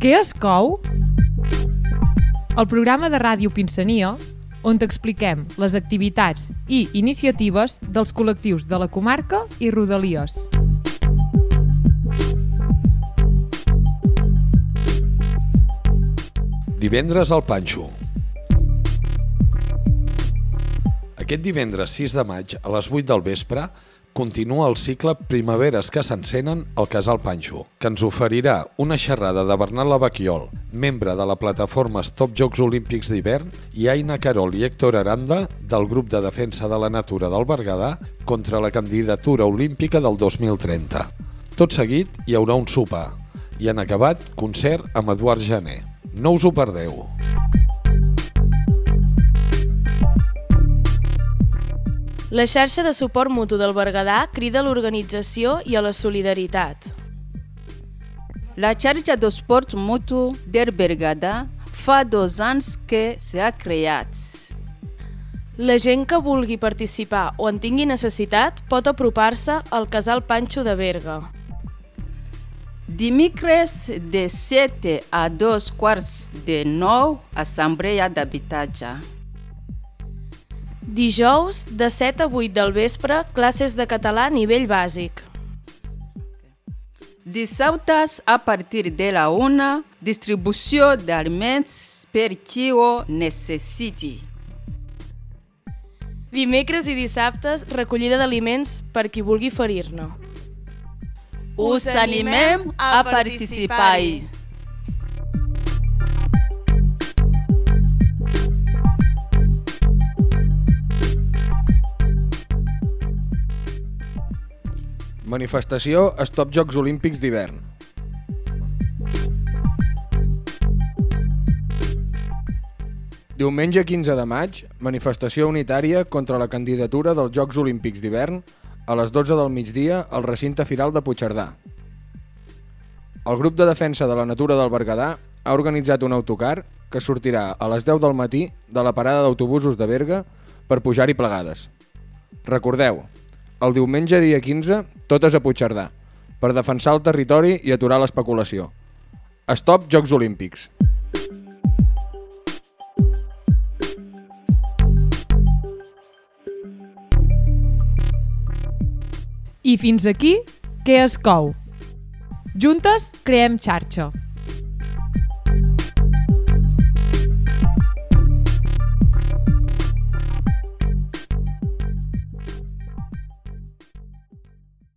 Què es cou? El programa de ràdio Pinsania, on t'expliquem les activitats i iniciatives dels col·lectius de la comarca i Rodalies. Divendres al Panxo. Aquest divendres 6 de maig a les 8 del vespre continua el cicle Primaveres que s'encenen al Casal Panxo, que ens oferirà una xerrada de Bernat Lavaquiol, membre de la plataforma Stop Jocs Olímpics d'hivern, i Aina Carol i Héctor Aranda, del grup de defensa de la natura del Berguedà, contra la candidatura olímpica del 2030. Tot seguit hi haurà un sopar i en acabat concert amb Eduard Jané. No us ho perdeu. La xarxa de suport mutu del Berguedà crida a l'organització i a la solidaritat. La xarxa d'esports mutu del Berguedà fa dos anys que s'ha creat. La gent que vulgui participar o en tingui necessitat pot apropar-se al Casal Panxo de Berga. Dimecres de 7 a 2 quarts de 9, assemblea d'habitatge. Dijous, de 7 a 8 del vespre, classes de català a nivell bàsic. Dissabtes, a partir de la 1, distribució d'aliments per qui ho necessiti. Dimecres i dissabtes, recollida d'aliments per qui vulgui ferir-ne. Us animem a participar-hi. Manifestació Stop Jocs Olímpics d'hivern. Diumenge 15 de maig, manifestació unitària contra la candidatura dels Jocs Olímpics d'hivern a les 12 del migdia al recinte firal de Puigcerdà. El grup de defensa de la natura del Berguedà ha organitzat un autocar que sortirà a les 10 del matí de la parada d'autobusos de Berga per pujar-hi plegades. Recordeu, el diumenge dia 15, totes a Puigcerdà, per defensar el territori i aturar l'especulació. Stop Jocs Olímpics. I fins aquí, què es cou? Juntes creem xarxa.